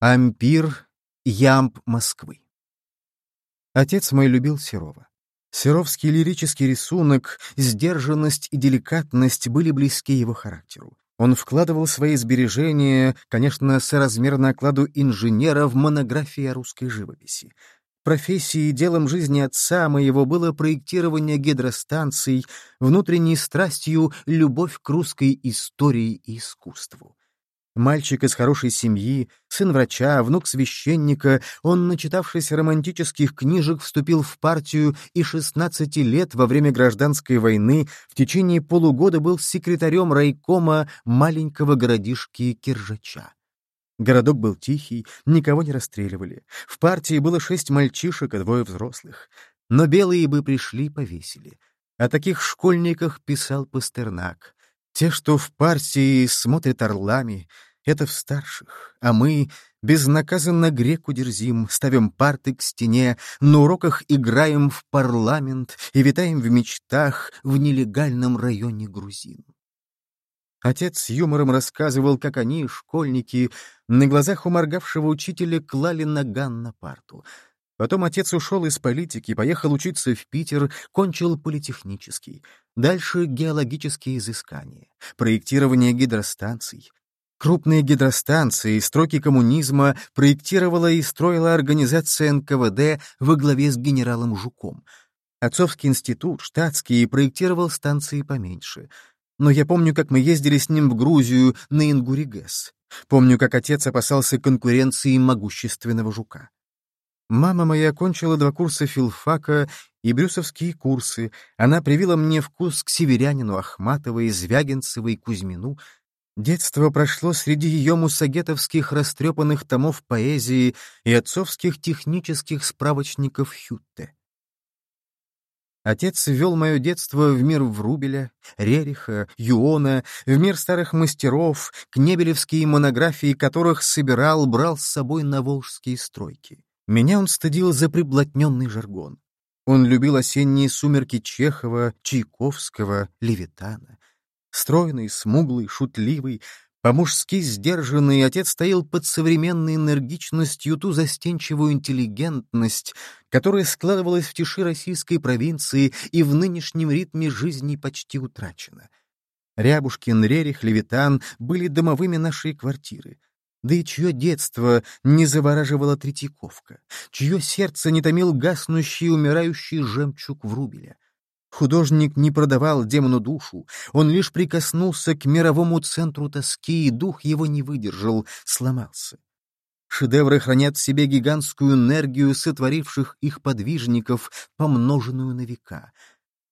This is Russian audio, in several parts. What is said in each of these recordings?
Ампир, Ямб Москвы. Отец мой любил Серова. Серовский лирический рисунок, сдержанность и деликатность были близки его характеру. Он вкладывал свои сбережения, конечно, соразмерно окладу инженера в монографии о русской живописи. Профессией и делом жизни отца моего было проектирование гидростанций, внутренней страстью — любовь к русской истории и искусству. Мальчик из хорошей семьи, сын врача, внук священника, он, начитавшись романтических книжек, вступил в партию и 16 лет во время гражданской войны в течение полугода был секретарем райкома маленького городишки Киржача. Городок был тихий, никого не расстреливали. В партии было шесть мальчишек и двое взрослых. Но белые бы пришли, повесили. О таких школьниках писал Пастернак. Те, что в партии смотрят орлами, это в старших, а мы безнаказанно греку дерзим, ставим парты к стене, на уроках играем в парламент и витаем в мечтах в нелегальном районе грузин. Отец с юмором рассказывал, как они, школьники, на глазах у моргавшего учителя клали наган на парту. Потом отец ушел из политики, поехал учиться в Питер, кончил политехнический. Дальше геологические изыскания, проектирование гидростанций, Крупные гидростанции, строки коммунизма проектировала и строила организация НКВД во главе с генералом Жуком. Отцовский институт, штатский, проектировал станции поменьше. Но я помню, как мы ездили с ним в Грузию на Ингуригэс. Помню, как отец опасался конкуренции могущественного Жука. Мама моя окончила два курса филфака и брюсовские курсы. Она привила мне вкус к северянину Ахматовой, Звягинцевой, Кузьмину — Детство прошло среди ее мусагетовских растрепанных томов поэзии и отцовских технических справочников Хютте. Отец ввел мое детство в мир Врубеля, Рериха, Юона, в мир старых мастеров, кнебелевские монографии которых собирал, брал с собой на волжские стройки. Меня он стыдил за приблотненный жаргон. Он любил осенние сумерки Чехова, Чайковского, Левитана. Стройный, смуглый, шутливый, по-мужски сдержанный, отец стоял под современной энергичностью ту застенчивую интеллигентность, которая складывалась в тиши российской провинции и в нынешнем ритме жизни почти утрачена. Рябушкин, Рерих, Левитан были домовыми нашей квартиры. Да и чье детство не завораживала Третьяковка, чье сердце не томил гаснущий и умирающий жемчуг Врубеля. Художник не продавал демону душу, он лишь прикоснулся к мировому центру тоски, и дух его не выдержал, сломался. Шедевры хранят в себе гигантскую энергию сотворивших их подвижников, помноженную на века.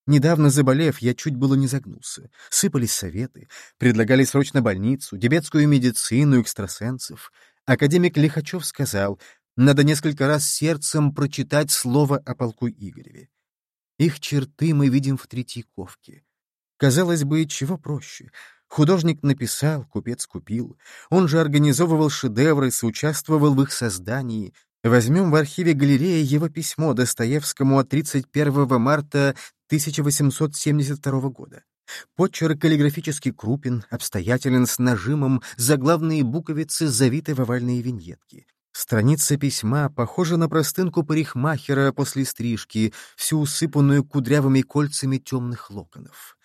Недавно заболев, я чуть было не загнулся. Сыпались советы, предлагали срочно больницу, тибетскую медицину, экстрасенсов. Академик Лихачев сказал, надо несколько раз сердцем прочитать слово о полку Игореве. Их черты мы видим в Третьяковке. Казалось бы, чего проще. Художник написал, купец купил. Он же организовывал шедевры, соучаствовал в их создании. Возьмем в архиве галереи его письмо Достоевскому от 31 марта 1872 года. Почерк каллиграфически крупен, обстоятелен с нажимом, заглавные буковицы завиты в овальные виньетки. Страница письма похожа на простынку парикмахера после стрижки, всю усыпанную кудрявыми кольцами темных локонов.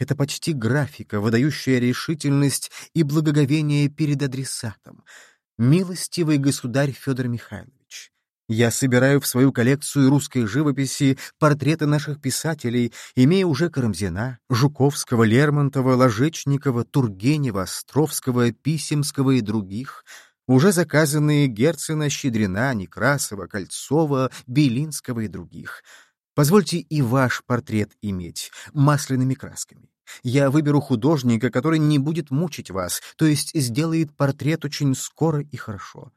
Это почти графика, выдающая решительность и благоговение перед адресатом. Милостивый государь Федор Михайлович, я собираю в свою коллекцию русской живописи портреты наших писателей, имея уже Карамзина, Жуковского, Лермонтова, Ложечникова, Тургенева, Островского, Писемского и других — уже заказанные Герцена, Щедрина, Некрасова, Кольцова, Белинского и других. Позвольте и ваш портрет иметь, масляными красками. Я выберу художника, который не будет мучить вас, то есть сделает портрет очень скоро и хорошо.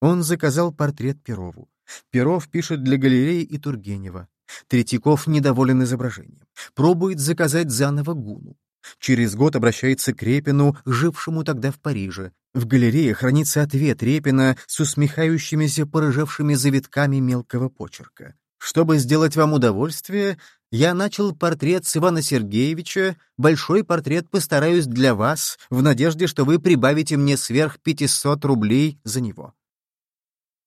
Он заказал портрет Перову. Перов пишет для галереи и Тургенева. Третьяков недоволен изображением. Пробует заказать заново Гуну. Через год обращается к Репину, жившему тогда в Париже. В галерее хранится ответ Репина с усмехающимися порыжавшими завитками мелкого почерка. Чтобы сделать вам удовольствие, я начал портрет с Ивана Сергеевича, большой портрет постараюсь для вас, в надежде, что вы прибавите мне сверх 500 рублей за него.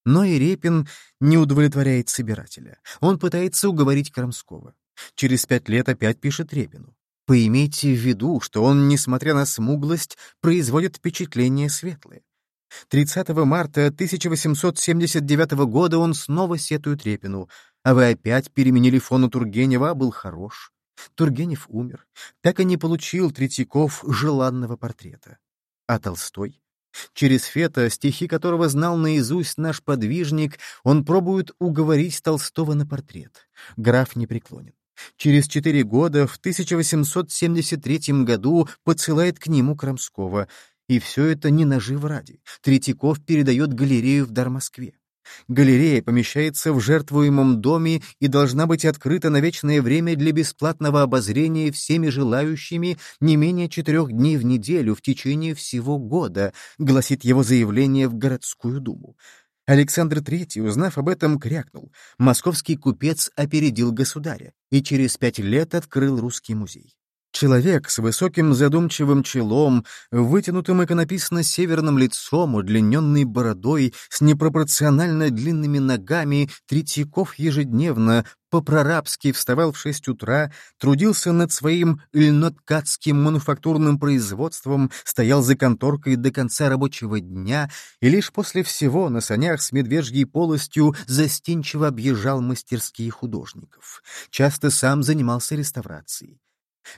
Но и Репин не удовлетворяет собирателя. Он пытается уговорить Крамского. Через пять лет опять пишет Репину. Поимейте в виду, что он, несмотря на смуглость, производит впечатление светлое. 30 марта 1879 года он снова сетует Репину. А вы опять переменили фону Тургенева, а был хорош. Тургенев умер. Так и не получил Третьяков желанного портрета. А Толстой? Через Фета, стихи которого знал наизусть наш подвижник, он пробует уговорить Толстого на портрет. Граф не преклонен. Через четыре года, в 1873 году, подсылает к нему Крамского. И все это не нажив ради. Третьяков передает галерею в дар Москве. Галерея помещается в жертвуемом доме и должна быть открыта на вечное время для бесплатного обозрения всеми желающими не менее четырех дней в неделю в течение всего года, гласит его заявление в городскую думу. Александр III, узнав об этом, крякнул. Московский купец опередил государя и через пять лет открыл русский музей. Человек с высоким задумчивым челом, вытянутым иконописно северным лицом, удлиненной бородой, с непропорционально длинными ногами, Третьяков ежедневно, по-прорабски вставал в шесть утра, трудился над своим льноткацким мануфактурным производством, стоял за конторкой до конца рабочего дня и лишь после всего на санях с медвежьей полостью застенчиво объезжал мастерские художников. Часто сам занимался реставрацией.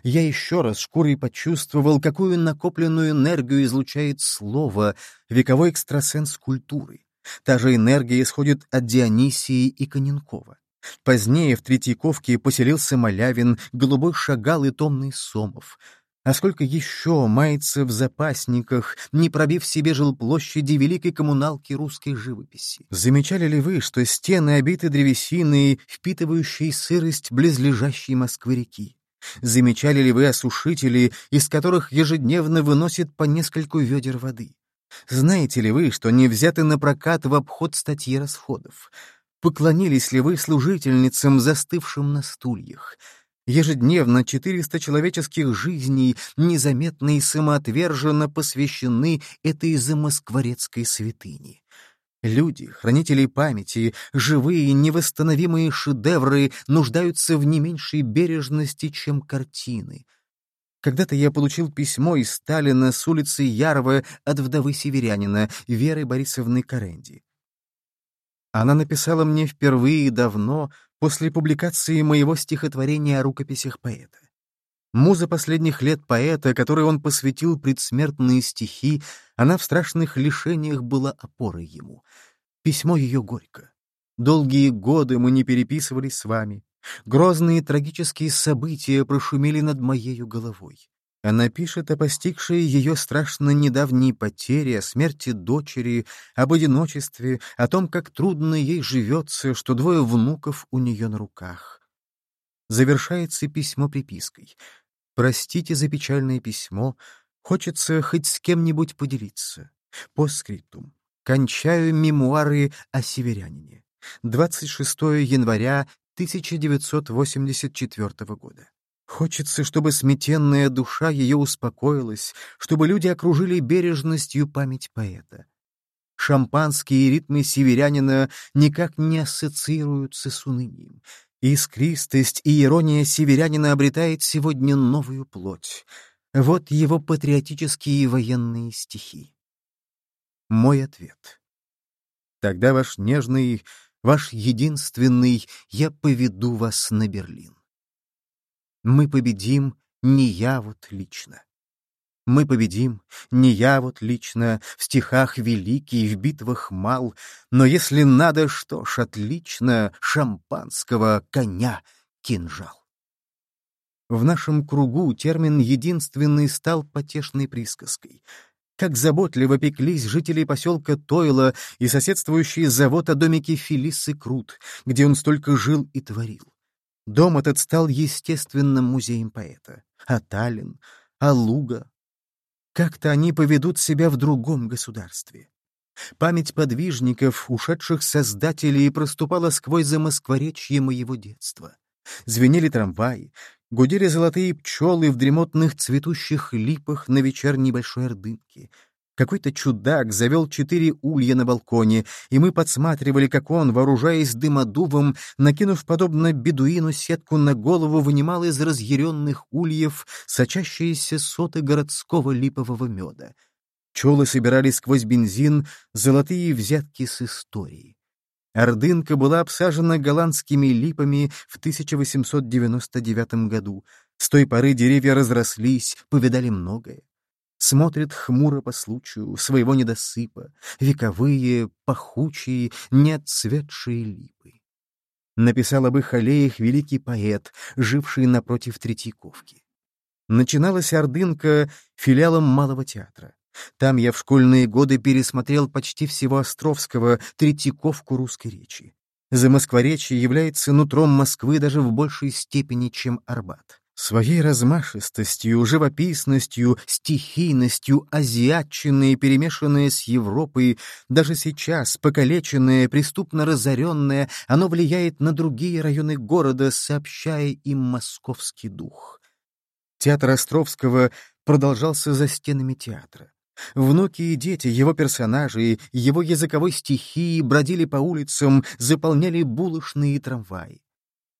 Я еще раз шкурой почувствовал, какую накопленную энергию излучает слово, вековой экстрасенс культуры. Та же энергия исходит от Дионисии и Коненкова. Позднее в Третьяковке поселился Малявин, голубой шагал и томный Сомов. А сколько еще мается в запасниках, не пробив себе жилплощади великой коммуналки русской живописи? Замечали ли вы, что стены обиты древесиной, впитывающей сырость близлежащей Москвы-реки? Замечали ли вы осушители, из которых ежедневно выносят по нескольку ведер воды? Знаете ли вы, что не взяты на прокат в обход статьи расходов? Поклонились ли вы служительницам, застывшим на стульях? Ежедневно 400 человеческих жизней незаметно и самоотверженно посвящены этой замоскворецкой святыне. Люди, хранители памяти, живые, невосстановимые шедевры нуждаются в не меньшей бережности, чем картины. Когда-то я получил письмо из Сталина с улицы Ярова от вдовы северянина Веры Борисовны Каренди. Она написала мне впервые давно, после публикации моего стихотворения о рукописях поэта. Муза последних лет поэта, которой он посвятил предсмертные стихи, она в страшных лишениях была опорой ему. Письмо ее горько. Долгие годы мы не переписывались с вами. Грозные трагические события прошумели над моею головой. Она пишет о постигшей ее страшно недавней потере, о смерти дочери, об одиночестве, о том, как трудно ей живется, что двое внуков у нее на руках. Завершается письмо припиской. «Простите за печальное письмо. Хочется хоть с кем-нибудь поделиться. Постскриптум. Кончаю мемуары о северянине. 26 января 1984 года. Хочется, чтобы сметенная душа ее успокоилась, чтобы люди окружили бережностью память поэта. Шампанские ритмы северянина никак не ассоциируются с унынием. Искристость и ирония северянина обретает сегодня новую плоть. Вот его патриотические военные стихи. Мой ответ. Тогда ваш нежный, ваш единственный, я поведу вас на Берлин. Мы победим, не я вот лично. Мы победим, не я вот лично, в стихах великий, в битвах мал, но если надо, что ж, отлично, шампанского коня кинжал. В нашем кругу термин «единственный» стал потешной присказкой. Как заботливо пеклись жители поселка Тойла и соседствующий завод о домике Фелисы Крут, где он столько жил и творил. Дом этот стал естественным музеем поэта. А Таллин, а Луга. Как-то они поведут себя в другом государстве. Память подвижников, ушедших создателей, проступала сквозь замоскворечье моего детства. Звенели трамваи, гудели золотые пчелы в дремотных цветущих липах на вечерней большой ордынке — какой-то чудак завел четыре улья на балконе, и мы подсматривали, как он, вооружаясь дымодувом, накинув подобно бедуину сетку на голову, вынимал из разъяренных ульев сочащиеся соты городского липового меда. Пчелы собирали сквозь бензин золотые взятки с истории. Ордынка была обсажена голландскими липами в 1899 году. С той поры деревья разрослись, повидали многое смотрит хмуро по случаю своего недосыпа, вековые, пахучие, неотцветшие липы. Написал об их аллеях великий поэт, живший напротив Третьяковки. Начиналась Ордынка филиалом Малого театра. Там я в школьные годы пересмотрел почти всего Островского Третьяковку русской речи. Замоскворечье является нутром Москвы даже в большей степени, чем Арбат. Своей размашистостью, живописностью, стихийностью, азиатчиной, перемешанное с Европой, даже сейчас, покалеченное, преступно разоренное, оно влияет на другие районы города, сообщая им московский дух. Театр Островского продолжался за стенами театра. Внуки и дети, его персонажи, его языковой стихии бродили по улицам, заполняли булочные трамваи.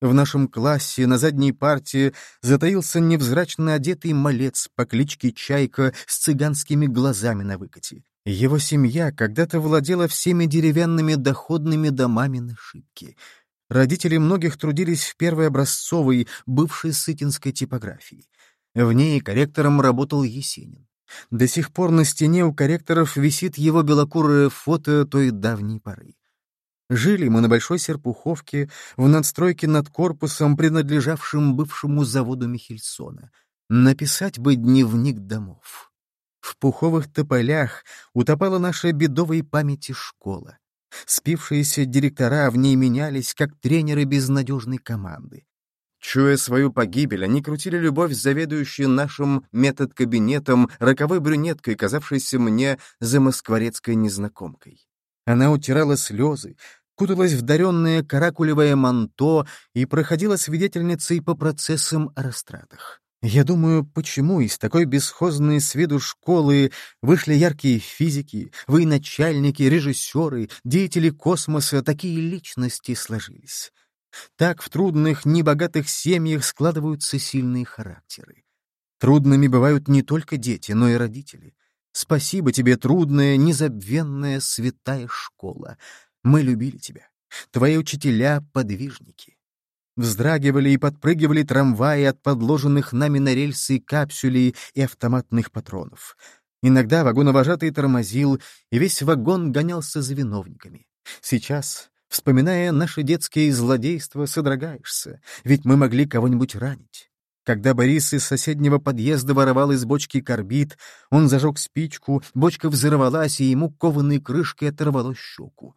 В нашем классе на задней партии затаился невзрачно одетый малец по кличке Чайка с цыганскими глазами на выкате. Его семья когда-то владела всеми деревянными доходными домами на Шибке. Родители многих трудились в первой образцовой, бывшей сытинской типографии. В ней корректором работал Есенин. До сих пор на стене у корректоров висит его белокурое фото той давней поры. Жили мы на Большой Серпуховке, в надстройке над корпусом, принадлежавшим бывшему заводу Михельсона. Написать бы дневник домов. В пуховых тополях утопала наша бедовой памяти школа. Спившиеся директора в ней менялись, как тренеры безнадежной команды. Чуя свою погибель, они крутили любовь заведующей нашим метод-кабинетом роковой брюнеткой, казавшейся мне замоскворецкой незнакомкой. Она утирала слезы, куталась в даренное каракулевое манто и проходила свидетельницей по процессам о растратах. Я думаю, почему из такой бесхозной с виду школы вышли яркие физики, военачальники, режиссеры, деятели космоса, такие личности сложились. Так в трудных, небогатых семьях складываются сильные характеры. Трудными бывают не только дети, но и родители. Спасибо тебе, трудная, незабвенная, святая школа. Мы любили тебя. Твои учителя — подвижники. Вздрагивали и подпрыгивали трамваи от подложенных нами на рельсы капсулей и автоматных патронов. Иногда вагоновожатый тормозил, и весь вагон гонялся за виновниками. Сейчас, вспоминая наши детские злодейства, содрогаешься, ведь мы могли кого-нибудь ранить. Когда Борис из соседнего подъезда воровал из бочки карбид, он зажег спичку, бочка взорвалась, и ему кованой крышкой оторвало щеку.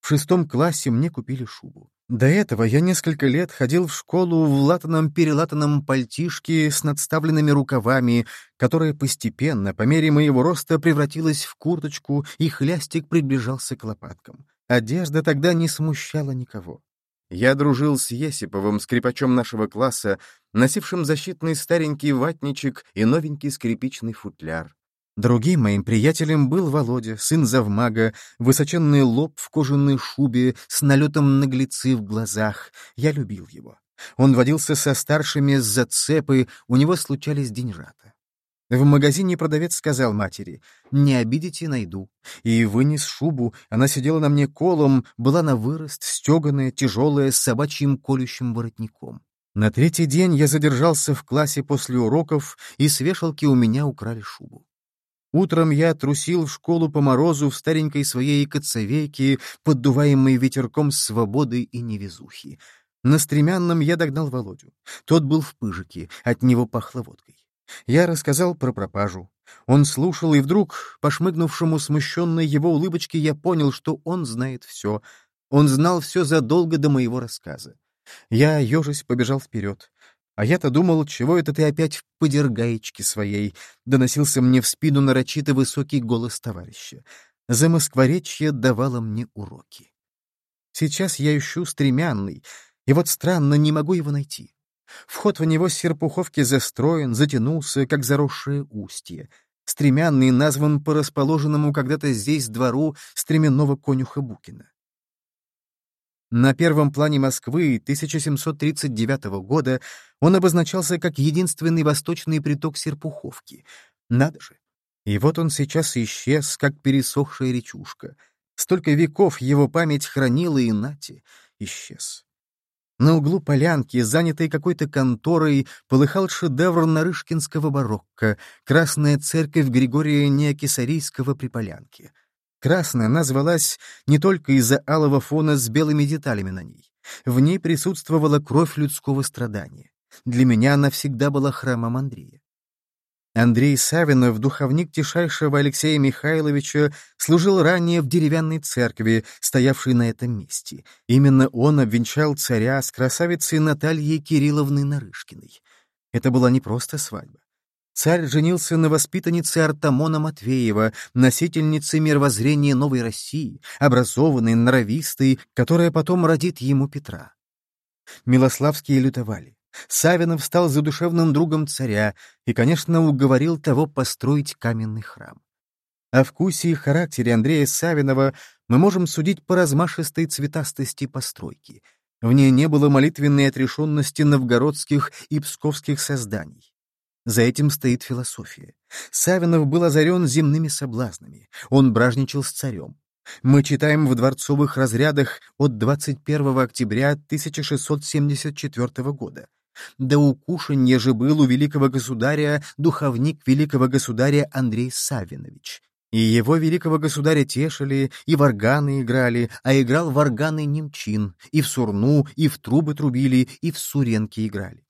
В шестом классе мне купили шубу. До этого я несколько лет ходил в школу в латаном-перелатанном пальтишке с надставленными рукавами, которая постепенно, по мере моего роста, превратилась в курточку, и хлястик приближался к лопаткам. Одежда тогда не смущала никого. Я дружил с Есиповым, скрипачом нашего класса, носившим защитный старенький ватничек и новенький скрипичный футляр. Другим моим приятелем был Володя, сын завмага, высоченный лоб в кожаной шубе с налетом наглецы в глазах. Я любил его. Он водился со старшими с зацепы, у него случались деньжата. В магазине продавец сказал матери, «Не обидите, найду». И вынес шубу, она сидела на мне колом, была на вырост, стеганая, тяжелая, с собачьим колющим воротником. На третий день я задержался в классе после уроков, и с вешалки у меня украли шубу. Утром я трусил в школу по морозу в старенькой своей коцовейке, поддуваемой ветерком свободы и невезухи. На стремянном я догнал Володю. Тот был в пыжике, от него пахло водкой. Я рассказал про пропажу. Он слушал, и вдруг, по шмыгнувшему смущенной его улыбочке, я понял, что он знает все. Он знал все задолго до моего рассказа. Я, ежась, побежал вперед. А я-то думал, чего это ты опять в подергаечке своей, доносился мне в спину нарочито высокий голос товарища. Замоскворечье давало мне уроки. Сейчас я ищу стремянный, и вот странно, не могу его найти. Вход в него с Серпуховки застроен, затянулся, как заросшее устье. Стремянный назван по расположенному когда-то здесь двору стременного конюха Букина. На первом плане Москвы 1739 года он обозначался как единственный восточный приток Серпуховки. Надо же! И вот он сейчас исчез, как пересохшая речушка. Столько веков его память хранила и нати, исчез. На углу полянки, занятой какой-то конторой, полыхал шедевр нарышкинского барокко — Красная церковь Григория Неокисарийского при полянке. Красная назвалась не только из-за алого фона с белыми деталями на ней. В ней присутствовала кровь людского страдания. Для меня она всегда была храмом Андрея. Андрей Савинов, духовник тишайшего Алексея Михайловича, служил ранее в деревянной церкви, стоявшей на этом месте. Именно он обвенчал царя с красавицей Натальей Кирилловной Нарышкиной. Это была не просто свадьба. Царь женился на воспитаннице Артамона Матвеева, носительнице мировоззрения новой России, образованной, норовистой, которая потом родит ему Петра. Милославские лютовали. Савинов стал задушевным другом царя и, конечно, уговорил того построить каменный храм. О вкусе и характере Андрея Савинова мы можем судить по размашистой цветастости постройки. В ней не было молитвенной отрешенности новгородских и псковских созданий. За этим стоит философия. Савинов был озарен земными соблазнами. Он бражничал с царем. Мы читаем в дворцовых разрядах от 21 октября 1674 года. Да укушенье же был у великого государя духовник великого государя Андрей Савинович. И его великого государя тешили, и в органы играли, а играл в органы немчин, и в сурну, и в трубы трубили, и в суренки играли.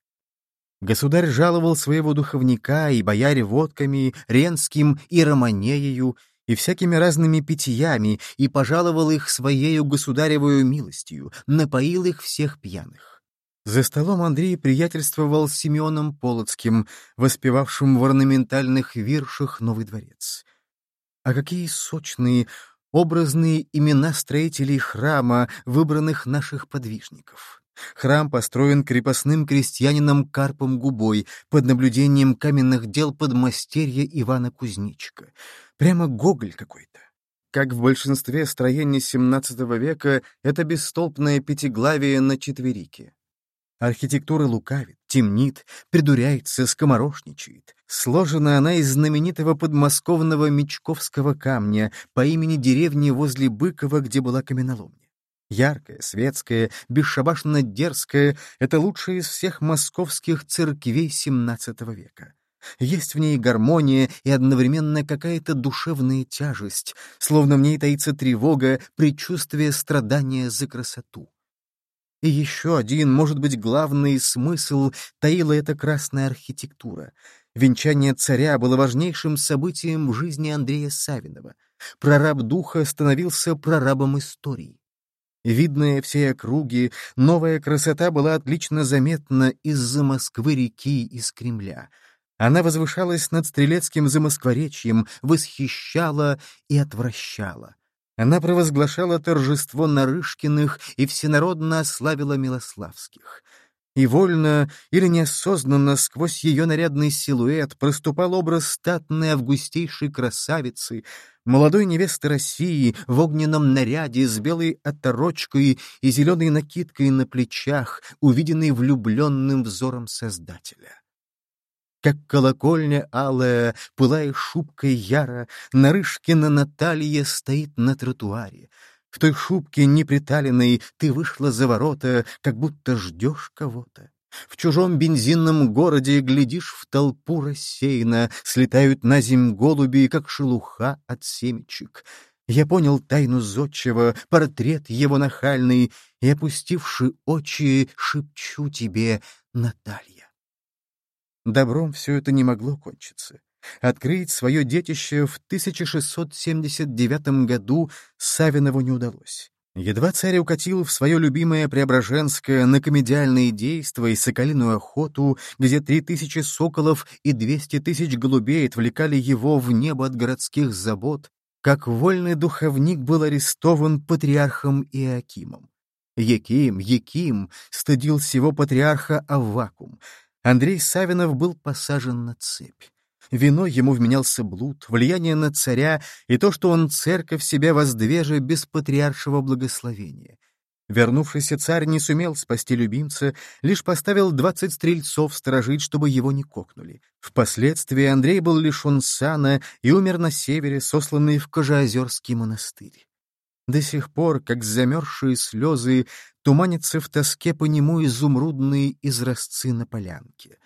Государь жаловал своего духовника и бояре водками, ренским и романеею, и всякими разными питьями, и пожаловал их своею государевою милостью, напоил их всех пьяных. За столом Андрей приятельствовал с Семеном Полоцким, воспевавшим в орнаментальных виршах Новый дворец. А какие сочные, образные имена строителей храма, выбранных наших подвижников! Храм построен крепостным крестьянином Карпом Губой под наблюдением каменных дел подмастерья Ивана Кузнечика. Прямо Гоголь какой-то. Как в большинстве строений XVII века, это бесстолпное пятиглавие на четверике. Архитектура лукавит, темнит, придуряется, скоморошничает. Сложена она из знаменитого подмосковного Мечковского камня по имени деревни возле Быкова, где была каменоломня. Яркая, светская, бесшабашно дерзкая — это лучшая из всех московских церквей XVII века. Есть в ней гармония и одновременно какая-то душевная тяжесть, словно в ней таится тревога, предчувствие страдания за красоту. И еще один, может быть, главный смысл таила эта красная архитектура. Венчание царя было важнейшим событием в жизни Андрея Савинова. Прораб духа становился прорабом истории. Видная всей округи, новая красота была отлично заметна из-за Москвы-реки, из Кремля. Она возвышалась над стрелецким замоскворечьем, восхищала и отвращала. Она провозглашала торжество Нарышкиных и всенародно ославила Милославских. И вольно или неосознанно сквозь ее нарядный силуэт проступал образ статной августейшей красавицы, молодой невесты России в огненном наряде с белой оторочкой и зеленой накидкой на плечах, увиденной влюбленным взором Создателя. Как колокольня алая, пылая шубкой яра, Нарышкина Наталья стоит на тротуаре. В той шубке неприталенной ты вышла за ворота, Как будто ждешь кого-то. В чужом бензинном городе глядишь в толпу рассеянно, Слетают на земь голуби, как шелуха от семечек. Я понял тайну зодчего, портрет его нахальный, И, опустивши очи, шепчу тебе, Наталья. Добром все это не могло кончиться. Открыть свое детище в 1679 году Савинову не удалось. Едва царь укатил в свое любимое Преображенское на комедиальные действия и соколиную охоту, где три тысячи соколов и двести тысяч голубей отвлекали его в небо от городских забот, как вольный духовник был арестован патриархом Иоакимом. Яким, Яким стыдил всего патриарха Аввакум. Андрей Савинов был посажен на цепь. Виной ему вменялся блуд, влияние на царя и то, что он церковь себя воздвеже без патриаршего благословения. Вернувшийся царь не сумел спасти любимца, лишь поставил двадцать стрельцов сторожить, чтобы его не кокнули. Впоследствии Андрей был лишен сана и умер на севере, сосланный в Кожеозерский монастырь. До сих пор, как замерзшие слезы, туманятся в тоске по нему изумрудные изразцы на полянке.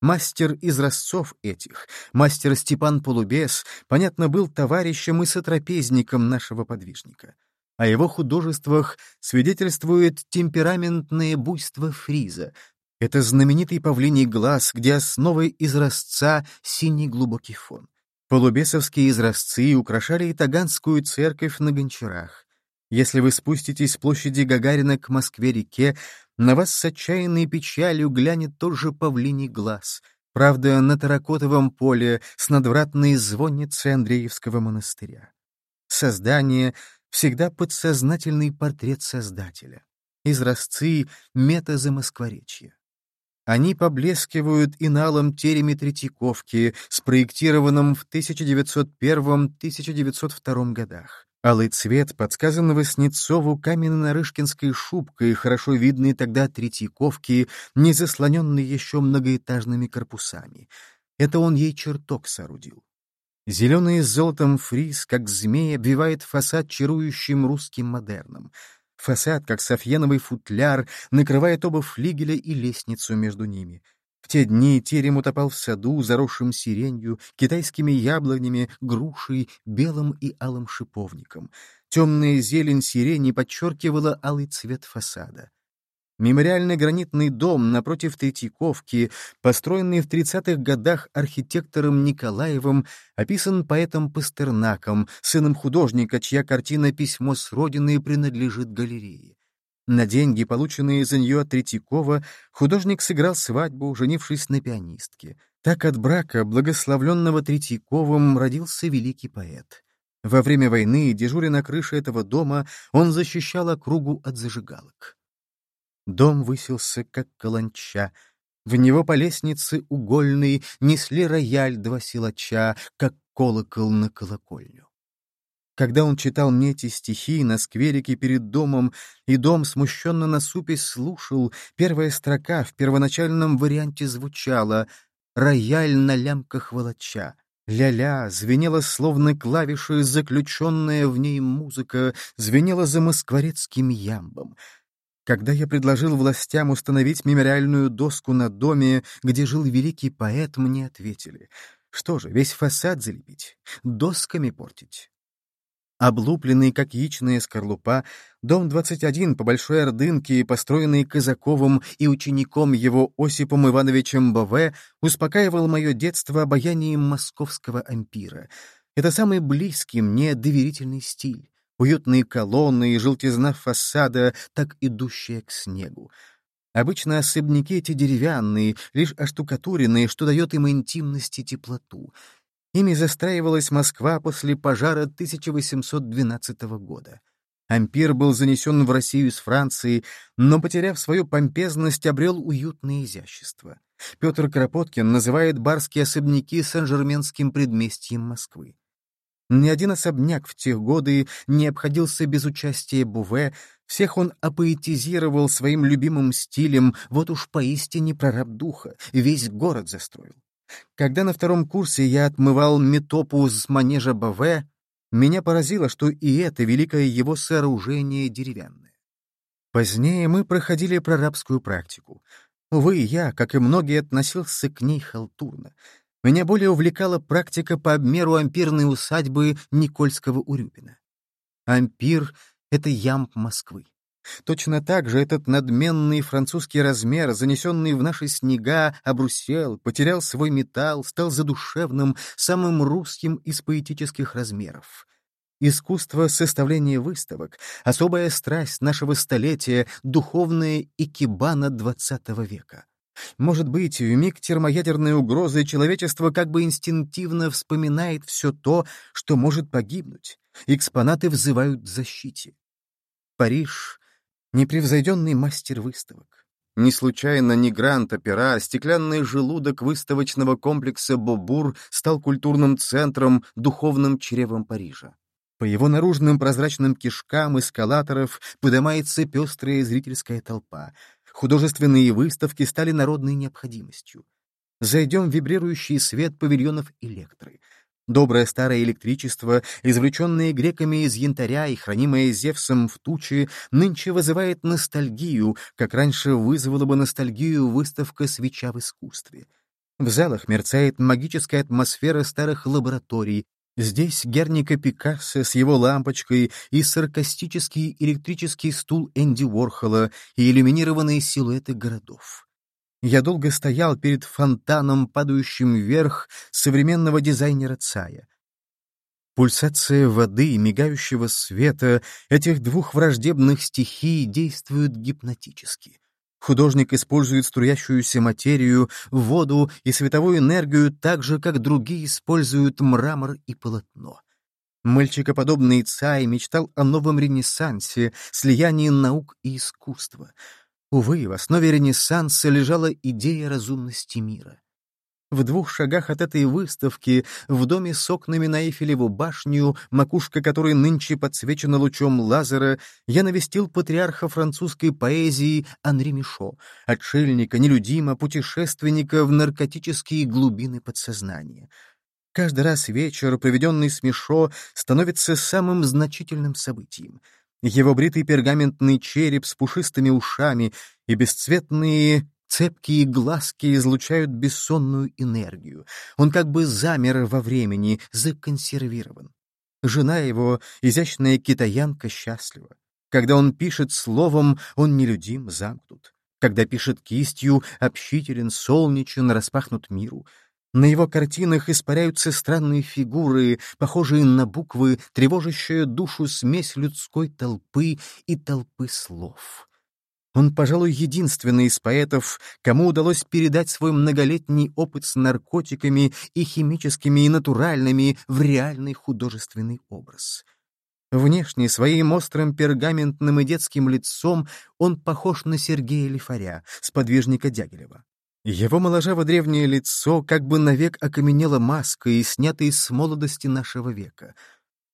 Мастер изразцов этих, мастер Степан Полубес, понятно, был товарищем и сотрапезником нашего подвижника. О его художествах свидетельствует темпераментное буйство фриза. Это знаменитый павлиний глаз, где основой изразца синий глубокий фон. Полубесовские изразцы украшали и Таганскую церковь на гончарах. Если вы спуститесь с площади Гагарина к Москве-реке, на вас с отчаянной печалью глянет тот же павлиний глаз. Правда, на таракотовом поле с надвратной звонницей Андреевского монастыря. Создание всегда подсознательный портрет Создателя. Изразцы — метазамоскворечья. Они поблескивают и на тереме Третьяковки, спроектированном в 1901-1902 годах. Алый цвет подсказан Васнецову каменно-нарышкинской шубкой, хорошо видной тогда Третьяковки, не заслоненной еще многоэтажными корпусами. Это он ей чертог соорудил. Зеленый с золотом фриз, как змея, обвивает фасад чарующим русским модерном. Фасад, как софьяновый футляр, накрывает оба флигеля и лестницу между ними. В те дни терем утопал в саду, заросшим сиренью, китайскими яблонями, грушей, белым и алым шиповником. Темная зелень сирени подчеркивала алый цвет фасада. Мемориальный гранитный дом напротив Третьяковки, построенный в 30-х годах архитектором Николаевым, описан поэтом Пастернаком, сыном художника, чья картина «Письмо с родины» принадлежит галерее. На деньги, полученные за нее от Третьякова, художник сыграл свадьбу, женившись на пианистке. Так от брака, благословленного Третьяковым, родился великий поэт. Во время войны, дежуря на крыше этого дома, он защищал округу от зажигалок. Дом высился, как каланча. В него по лестнице угольной несли рояль два силача, как колокол на колокольню. Когда он читал мне эти стихи на скверике перед домом, и дом, смущенно насупясь, слушал, первая строка в первоначальном варианте звучала «Рояль на лямках волоча». Ля-ля, звенела словно клавиши, заключенная в ней музыка, звенела за москворецким ямбом — когда я предложил властям установить мемориальную доску на доме, где жил великий поэт, мне ответили. Что же, весь фасад залепить? Досками портить? Облупленный, как яичная скорлупа, дом 21 по Большой Ордынке, построенный Казаковым и учеником его Осипом Ивановичем Бове, успокаивал мое детство обаянием московского ампира. Это самый близкий мне доверительный стиль уютные колонны и желтизна фасада, так идущая к снегу. Обычно особняки эти деревянные, лишь оштукатуренные, что дает им интимность и теплоту. Ими застраивалась Москва после пожара 1812 года. Ампир был занесен в Россию из Франции, но, потеряв свою помпезность, обрел уютное изящество. Петр Кропоткин называет барские особняки Сен-Жерменским предместьем Москвы. Ни один особняк в те годы не обходился без участия Буве, всех он апоэтизировал своим любимым стилем, вот уж поистине прораб духа, весь город застроил. Когда на втором курсе я отмывал метопу с манежа Баве, меня поразило, что и это великое его сооружение деревянное. Позднее мы проходили прорабскую практику. Увы, я, как и многие, относился к ней халтурно. Меня более увлекала практика по обмеру ампирной усадьбы Никольского Урюпина. Ампир — это ямб Москвы. Точно так же этот надменный французский размер, занесенный в наши снега, обрусел, потерял свой металл, стал задушевным, самым русским из поэтических размеров. Искусство составления выставок, особая страсть нашего столетия, духовная икебана XX века. Может быть, в миг термоядерной угрозы человечество как бы инстинктивно вспоминает все то, что может погибнуть. Экспонаты взывают к защите. Париж — непревзойденный мастер выставок. Не случайно ни Гранд-Опера, а стеклянный желудок выставочного комплекса «Бобур» стал культурным центром, духовным чревом Парижа. По его наружным прозрачным кишкам эскалаторов поднимается пестрая зрительская толпа. Художественные выставки стали народной необходимостью. Зайдем в вибрирующий свет павильонов электры. Доброе старое электричество, извлеченное греками из янтаря и хранимое Зевсом в тучи, нынче вызывает ностальгию, как раньше вызвала бы ностальгию выставка «Свеча в искусстве». В залах мерцает магическая атмосфера старых лабораторий, Здесь Герника Пикассо с его лампочкой и саркастический электрический стул Энди Уорхола и иллюминированные силуэты городов. Я долго стоял перед фонтаном, падающим вверх современного дизайнера Цая. Пульсация воды и мигающего света этих двух враждебных стихий действуют гипнотически. Художник использует струящуюся материю, воду и световую энергию так же, как другие используют мрамор и полотно. Мальчикоподобный Цай мечтал о новом ренессансе, слиянии наук и искусства. Увы, в основе ренессанса лежала идея разумности мира. В двух шагах от этой выставки, в доме с окнами на Эйфелеву башню, макушка которой нынче подсвечена лучом лазера, я навестил патриарха французской поэзии Анри Мишо, отшельника, нелюдима, путешественника в наркотические глубины подсознания. Каждый раз вечер, проведенный с Мишо, становится самым значительным событием. Его бритый пергаментный череп с пушистыми ушами и бесцветные Цепкие глазки излучают бессонную энергию. Он как бы замер во времени, законсервирован. Жена его, изящная китаянка, счастлива. Когда он пишет словом, он нелюдим, замкнут. Когда пишет кистью, общителен, солнечен, распахнут миру. На его картинах испаряются странные фигуры, похожие на буквы, тревожащая душу смесь людской толпы и толпы слов. Он, пожалуй, единственный из поэтов, кому удалось передать свой многолетний опыт с наркотиками и химическими, и натуральными в реальный художественный образ. Внешне, своим острым пергаментным и детским лицом он похож на Сергея Лифаря, сподвижника Дягилева. Его моложаво-древнее лицо как бы навек окаменело маской, снятой с молодости нашего века —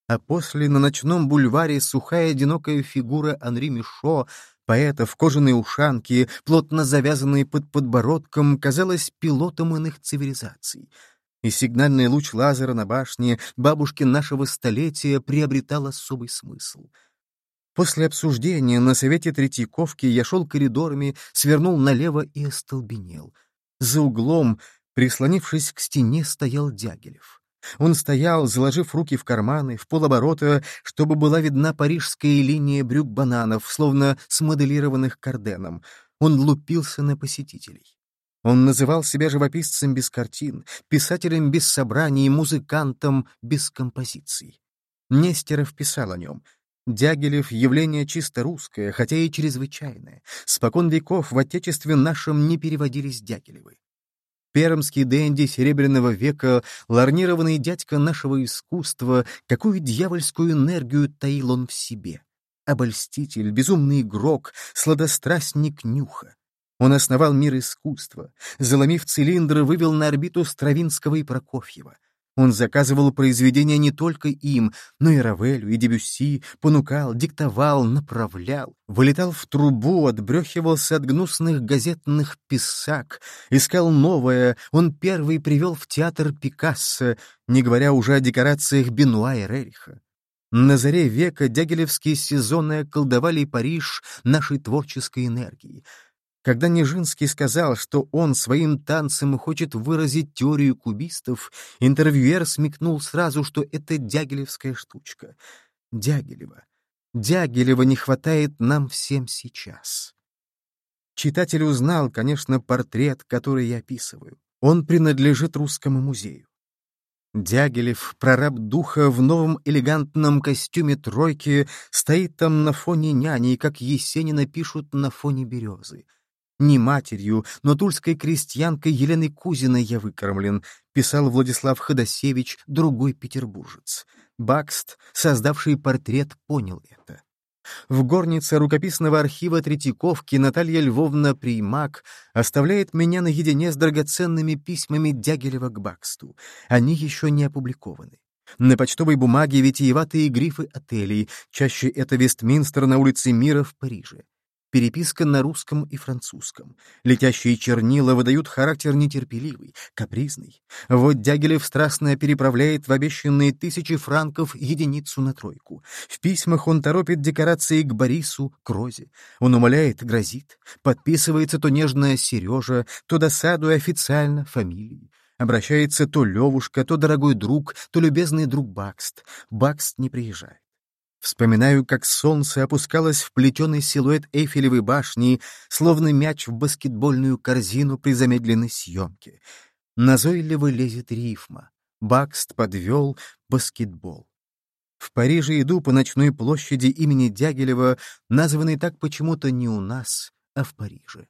а после на ночном бульваре сухая одинокая фигура Анри Мишо Поэта в кожаной ушанке, плотно завязанные под подбородком, казалось пилотом иных цивилизаций. И сигнальный луч лазера на башне бабушки нашего столетия приобретал особый смысл. После обсуждения на совете Третьяковки я шел коридорами, свернул налево и остолбенел. За углом, прислонившись к стене, стоял Дягилев. Он стоял, заложив руки в карманы, в полоборота, чтобы была видна парижская линия брюк-бананов, словно смоделированных карденом. Он лупился на посетителей. Он называл себя живописцем без картин, писателем без собраний, музыкантом без композиций. Нестеров писал о нем. Дягилев — явление чисто русское, хотя и чрезвычайное. Спокон веков в отечестве нашем не переводились Дягилевы. Пермский денди Серебряного века, ларнированный дядька нашего искусства, какую дьявольскую энергию таил он в себе. Обольститель, безумный игрок, сладострастник нюха. Он основал мир искусства, заломив цилиндр, вывел на орбиту Стравинского и Прокофьева. Он заказывал произведения не только им, но и Равелю, и Дебюсси, понукал, диктовал, направлял, вылетал в трубу, отбрехивался от гнусных газетных писак, искал новое, он первый привел в театр Пикассо, не говоря уже о декорациях Бенуа и Рериха. На заре века дягилевские сезоны околдовали Париж нашей творческой энергией. Когда Нежинский сказал, что он своим танцем хочет выразить теорию кубистов, интервьюер смекнул сразу, что это дягилевская штучка. Дягилева. Дягилева не хватает нам всем сейчас. Читатель узнал, конечно, портрет, который я описываю. Он принадлежит Русскому музею. Дягилев, прораб духа в новом элегантном костюме тройки, стоит там на фоне няни, как Есенина пишут на фоне березы. Не матерью, но тульской крестьянкой Еленой Кузиной я выкормлен, писал Владислав Ходосевич, другой петербуржец. Бакст, создавший портрет, понял это. В горнице рукописного архива Третьяковки Наталья Львовна Примак оставляет меня наедине с драгоценными письмами Дягилева к Баксту. Они еще не опубликованы. На почтовой бумаге витиеватые грифы отелей, чаще это Вестминстер на улице Мира в Париже переписка на русском и французском. Летящие чернила выдают характер нетерпеливый, капризный. Вот Дягилев страстно переправляет в обещанные тысячи франков единицу на тройку. В письмах он торопит декорации к Борису, к Розе. Он умоляет, грозит. Подписывается то нежная Сережа, то досадуя официально фамилией. Обращается то Левушка, то дорогой друг, то любезный друг Бакст. Бакст не приезжает. Вспоминаю, как солнце опускалось в плетеный силуэт Эйфелевой башни, словно мяч в баскетбольную корзину при замедленной съемке. Назойливо лезет рифма. Бакст подвел баскетбол. В Париже иду по ночной площади имени Дягилева, названной так почему-то не у нас, а в Париже.